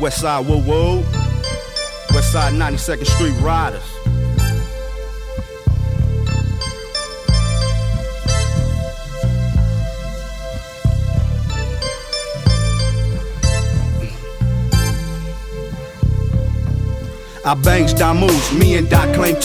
West Side Woo Woo. West Side 92nd Street Riders. I bangs moves, me and Doc claim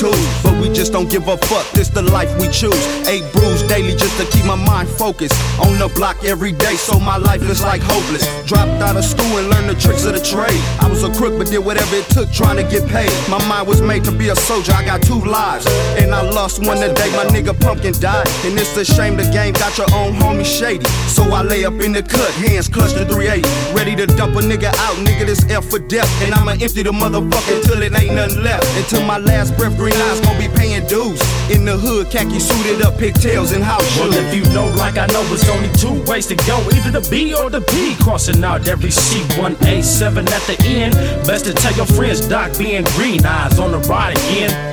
but we just don't give a fuck. This the life we choose. Eight brews daily just to keep my mind focused. On the block every day, so my life is like hopeless. Dropped out of school and learned the tricks of the trade. I was a crook, but did whatever it took trying to get paid. My mind was made to be a soldier. I got two lives, and I lost one today. My nigga Pumpkin died, and it's a shame the game got your own homie shady. So I lay up in the cut, hands clutched to 380, ready to dump a nigga out. Nigga, this F for death, and I'ma empty the motherfucker it it ain't nothing left. Until my last breath, green eyes gon' be paying dues. In the hood, khaki suited up, pigtails and house shoes. Well, if you know, like I know, it's only two ways to go. Either the B or the P. Crossing out every C187 at the end. Best to tell your friends, Doc being green eyes on the ride again.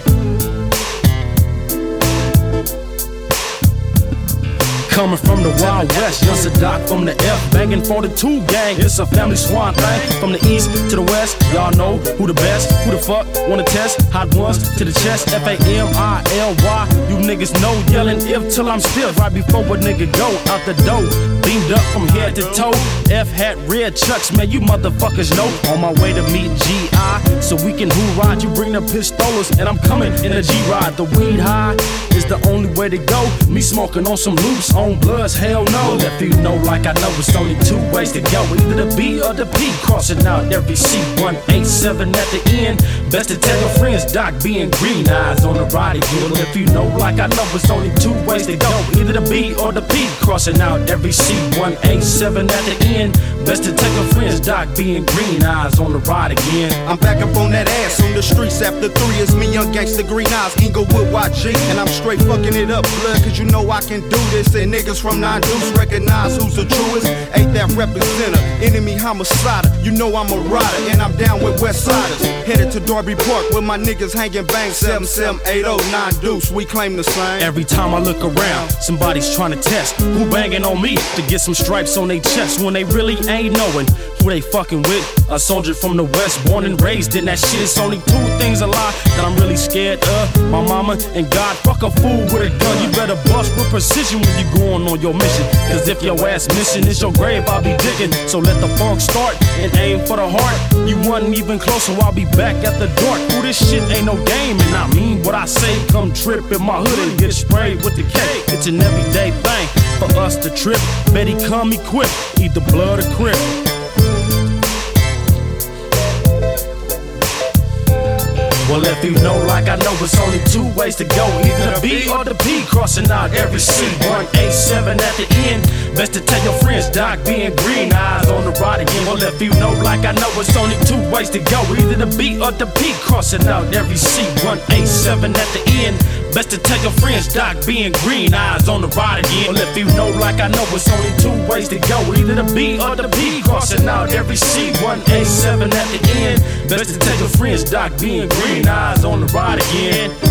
Coming from the Wild West, young Doc from the F, banging for the two gang. It's a family swan thing. From the east to the west, y'all know who the best, who the fuck wanna test. Hot ones to the chest, F A M I L Y. You niggas know yelling if till I'm still right before a nigga go out the door. Beamed up from head to toe. F hat, red chucks, man, you motherfuckers know. On my way to meet G.I. So we can who ride, you bring the pistolas, and I'm coming in a G ride. The weed high is the only way to go. Me smoking on some loops on bloods, hell no. If you know, like I know, it's only two ways to go. Either the B or the P, crossing out every C187 at the end. Best to tell your friends, Doc being green eyes on the ride again. If you know, like I know, it's only two ways to go. Either the B or the P, crossing out every C187 at the end. Best to tell your friends, Doc being green eyes on the ride again. I'm back up on that ass on the streets after three. It's me, young gangsta, green eyes, Inglewood YG. And I'm straight fucking it up, blood, cause you know I can do this. And niggas from Nine Deuce recognize who's the truest. Ain't that representative, enemy homicide. You know I'm a rider, and I'm down with West Siders. Headed to Darby Park with my niggas hanging bang 77809 Deuce. We claim the same. Every time I look around, somebody's trying to test who banging on me to get some stripes on their chest when they really ain't knowing who they fucking with. A soldier from the west, born and raised in that shit. It's only two things a lie that I'm really scared of. My mama and God. Fuck a fool with a gun. You better bust with precision when you going on your mission. Cause if your ass mission is your grave, I'll be digging. So let the funk start and aim for the heart. You wasn't even close, so I'll be back at the door. Ooh, this shit ain't no game, and I mean what I say. Come trip in my hood and get sprayed with the K. It's an everyday thing for us to trip. Betty come equipped, either blood or crip. If you know, like I know, it's only two ways to go. Either the B or the P, crossing out every C187 at the end. Best to tell your friends, Doc being green eyes on the ride again. Well, if you know, like I know, it's only two ways to go. Either the B or the P, crossing out every C187 at the end. Best to tell your friends, Doc being green eyes on the ride again. Well, if you know, like I know, it's only two ways to go. Either the B or the P, crossing out every C. One A seven at the end. Best to tell your friends, Doc being green eyes on the ride again.